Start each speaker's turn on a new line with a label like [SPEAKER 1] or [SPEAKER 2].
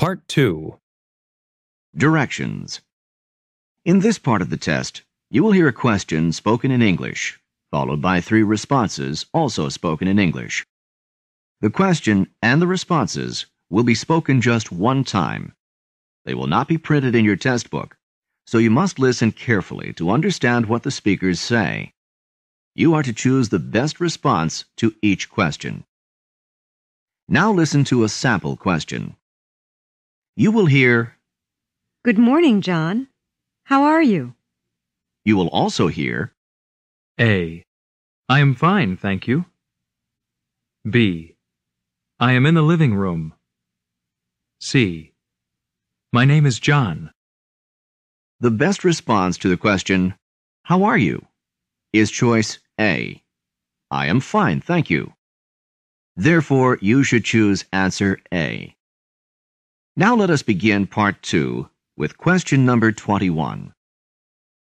[SPEAKER 1] Part 2
[SPEAKER 2] Directions. In this part of the test, you will hear a question spoken in English, followed by three responses also spoken in English. The question and the responses will be spoken just one time. They will not be printed in your test book, so you must listen carefully to understand what the speakers say. You are to choose the best response to each question. Now listen to a sample question. You will hear,
[SPEAKER 3] Good morning, John. How are you?
[SPEAKER 2] you will also hear,
[SPEAKER 1] A. I am fine, thank you. B. I am in the living room. C. My name is John.
[SPEAKER 2] the best response to the question, How are you? is choice A. I am fine, thank you. Therefore, you should choose answer A. Now let us begin part 2 with question number 21.